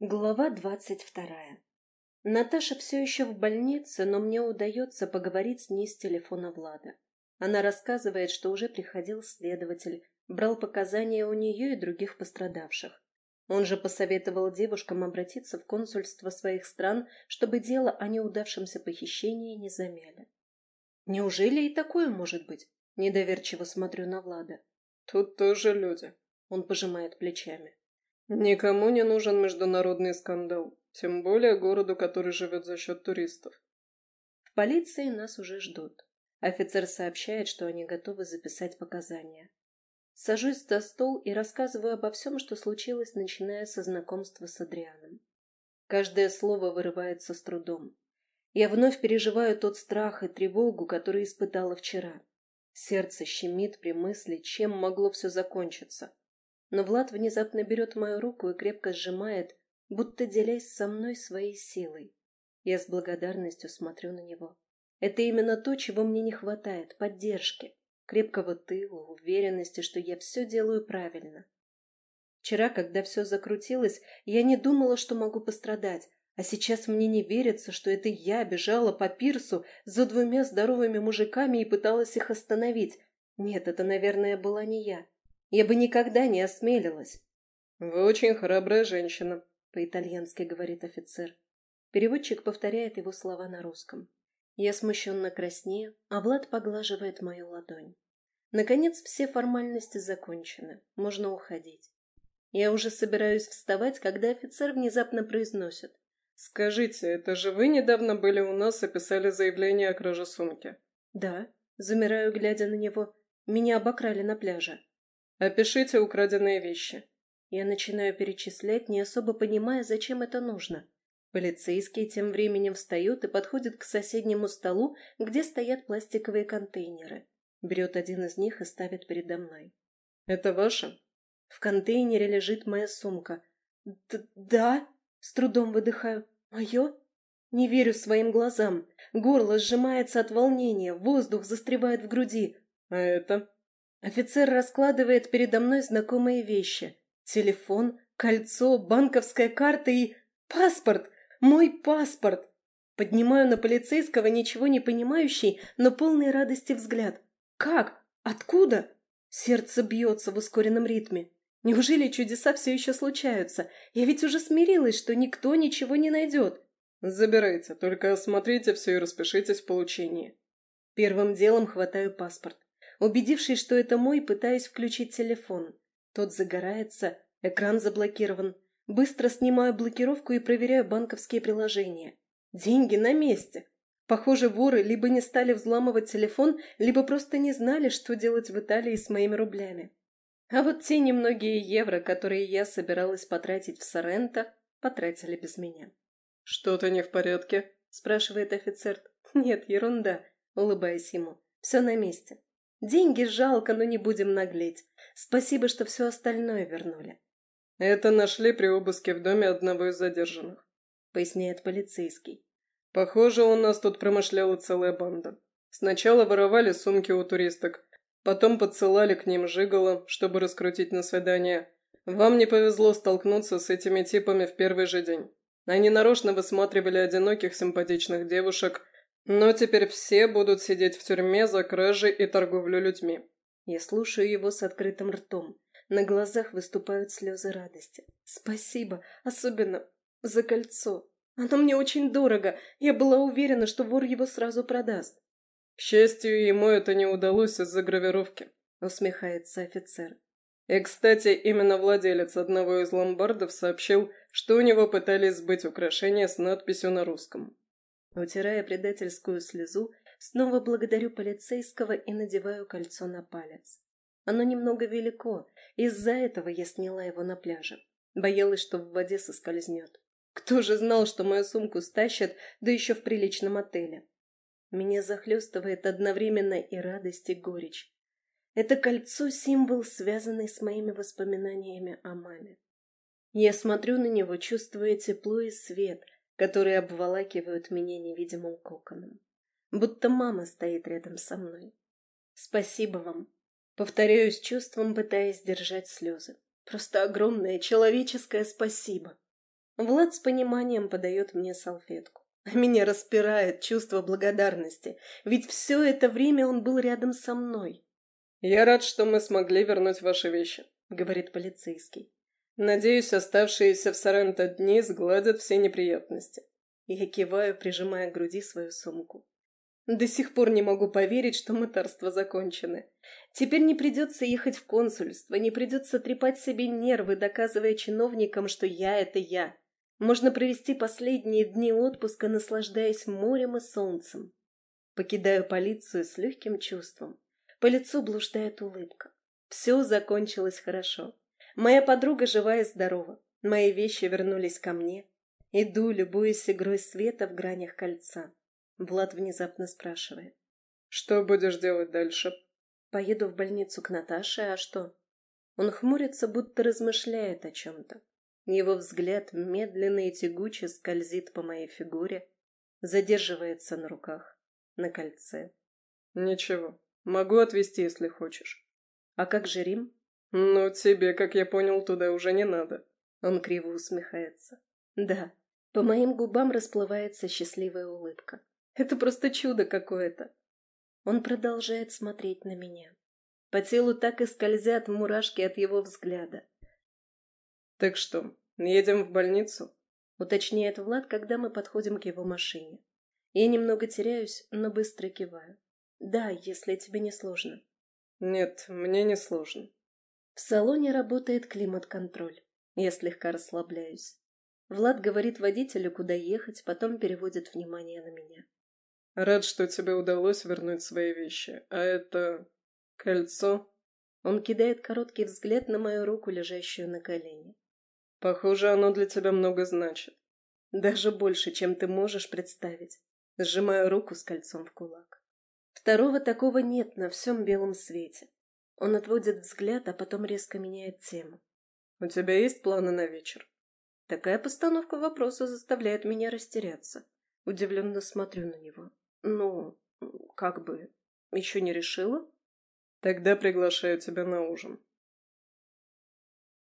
Глава двадцать вторая. Наташа все еще в больнице, но мне удается поговорить с ней с телефона Влада. Она рассказывает, что уже приходил следователь, брал показания у нее и других пострадавших. Он же посоветовал девушкам обратиться в консульство своих стран, чтобы дело о неудавшемся похищении не замяли. Неужели и такое может быть? Недоверчиво смотрю на Влада. Тут тоже люди. Он пожимает плечами. Никому не нужен международный скандал, тем более городу, который живет за счет туристов. В полиции нас уже ждут. Офицер сообщает, что они готовы записать показания. Сажусь за стол и рассказываю обо всем, что случилось, начиная со знакомства с Адрианом. Каждое слово вырывается с трудом. Я вновь переживаю тот страх и тревогу, который испытала вчера. Сердце щемит при мысли, чем могло все закончиться но Влад внезапно берет мою руку и крепко сжимает, будто делясь со мной своей силой. Я с благодарностью смотрю на него. Это именно то, чего мне не хватает — поддержки, крепкого тыла, уверенности, что я все делаю правильно. Вчера, когда все закрутилось, я не думала, что могу пострадать, а сейчас мне не верится, что это я бежала по пирсу за двумя здоровыми мужиками и пыталась их остановить. Нет, это, наверное, была не я. Я бы никогда не осмелилась. «Вы очень храбрая женщина», — по-итальянски говорит офицер. Переводчик повторяет его слова на русском. Я смущенно краснею, а Влад поглаживает мою ладонь. Наконец все формальности закончены, можно уходить. Я уже собираюсь вставать, когда офицер внезапно произносит. «Скажите, это же вы недавно были у нас и писали заявление о краже сумки?» «Да», замираю, глядя на него. Меня обокрали на пляже. «Опишите украденные вещи». Я начинаю перечислять, не особо понимая, зачем это нужно. Полицейские тем временем встают и подходят к соседнему столу, где стоят пластиковые контейнеры. Берет один из них и ставит передо мной. «Это ваше?» В контейнере лежит моя сумка. Д «Да?» С трудом выдыхаю. «Мое?» Не верю своим глазам. Горло сжимается от волнения, воздух застревает в груди. «А это?» Офицер раскладывает передо мной знакомые вещи. Телефон, кольцо, банковская карта и... Паспорт! Мой паспорт! Поднимаю на полицейского ничего не понимающий, но полный радости взгляд. Как? Откуда? Сердце бьется в ускоренном ритме. Неужели чудеса все еще случаются? Я ведь уже смирилась, что никто ничего не найдет. Забирайте, только осмотрите все и распишитесь в получении. Первым делом хватаю паспорт. Убедившись, что это мой, пытаюсь включить телефон. Тот загорается, экран заблокирован. Быстро снимаю блокировку и проверяю банковские приложения. Деньги на месте. Похоже, воры либо не стали взламывать телефон, либо просто не знали, что делать в Италии с моими рублями. А вот те немногие евро, которые я собиралась потратить в Соренто, потратили без меня. «Что-то не в порядке?» – спрашивает офицер. «Нет, ерунда», – улыбаясь ему. «Все на месте. Деньги жалко, но не будем наглеть. Спасибо, что все остальное вернули. Это нашли при обыске в доме одного из задержанных, поясняет полицейский. Похоже, у нас тут промышляла целая банда. Сначала воровали сумки у туристок, потом подсылали к ним жиголо, чтобы раскрутить на свидание. Вам не повезло столкнуться с этими типами в первый же день. Они нарочно высматривали одиноких симпатичных девушек, но теперь все будут сидеть в тюрьме за кражи и торговлю людьми. Я слушаю его с открытым ртом. На глазах выступают слезы радости. Спасибо, особенно за кольцо. Оно мне очень дорого. Я была уверена, что вор его сразу продаст. К счастью, ему это не удалось из-за гравировки, усмехается офицер. И, кстати, именно владелец одного из ломбардов сообщил, что у него пытались сбыть украшения с надписью на русском. Утирая предательскую слезу, снова благодарю полицейского и надеваю кольцо на палец. Оно немного велико, из-за этого я сняла его на пляже. Боялась, что в воде соскользнет. Кто же знал, что мою сумку стащат, да еще в приличном отеле? Меня захлестывает одновременно и радость, и горечь. Это кольцо — символ, связанный с моими воспоминаниями о маме. Я смотрю на него, чувствуя тепло и свет — которые обволакивают меня невидимым коконом. Будто мама стоит рядом со мной. Спасибо вам. Повторяю с чувством, пытаясь сдержать слезы. Просто огромное человеческое спасибо. Влад с пониманием подает мне салфетку. Меня распирает чувство благодарности, ведь все это время он был рядом со мной. «Я рад, что мы смогли вернуть ваши вещи», — говорит полицейский. «Надеюсь, оставшиеся в Соренто дни сгладят все неприятности». Я киваю, прижимая к груди свою сумку. До сих пор не могу поверить, что мытарства закончены. Теперь не придется ехать в консульство, не придется трепать себе нервы, доказывая чиновникам, что я — это я. Можно провести последние дни отпуска, наслаждаясь морем и солнцем. Покидаю полицию с легким чувством. По лицу блуждает улыбка. Все закончилось хорошо. Моя подруга жива и здорова. Мои вещи вернулись ко мне. Иду, любуясь игрой света в гранях кольца. Влад внезапно спрашивает. «Что будешь делать дальше?» «Поеду в больницу к Наташе, а что?» Он хмурится, будто размышляет о чем-то. Его взгляд медленно и тягуче скользит по моей фигуре, задерживается на руках, на кольце. «Ничего, могу отвезти, если хочешь». «А как же Рим?» «Ну, тебе, как я понял, туда уже не надо». Он криво усмехается. «Да, по моим губам расплывается счастливая улыбка. Это просто чудо какое-то». Он продолжает смотреть на меня. По телу так и скользят мурашки от его взгляда. «Так что, едем в больницу?» — уточняет Влад, когда мы подходим к его машине. Я немного теряюсь, но быстро киваю. «Да, если тебе не сложно». «Нет, мне не сложно». В салоне работает климат-контроль. Я слегка расслабляюсь. Влад говорит водителю, куда ехать, потом переводит внимание на меня. «Рад, что тебе удалось вернуть свои вещи. А это... кольцо?» Он кидает короткий взгляд на мою руку, лежащую на колене. Похоже, оно для тебя много значит. Даже больше, чем ты можешь представить. Сжимаю руку с кольцом в кулак. Второго такого нет на всем белом свете. Он отводит взгляд, а потом резко меняет тему. У тебя есть планы на вечер? Такая постановка вопроса заставляет меня растеряться. Удивленно смотрю на него. Ну, как бы, еще не решила? Тогда приглашаю тебя на ужин.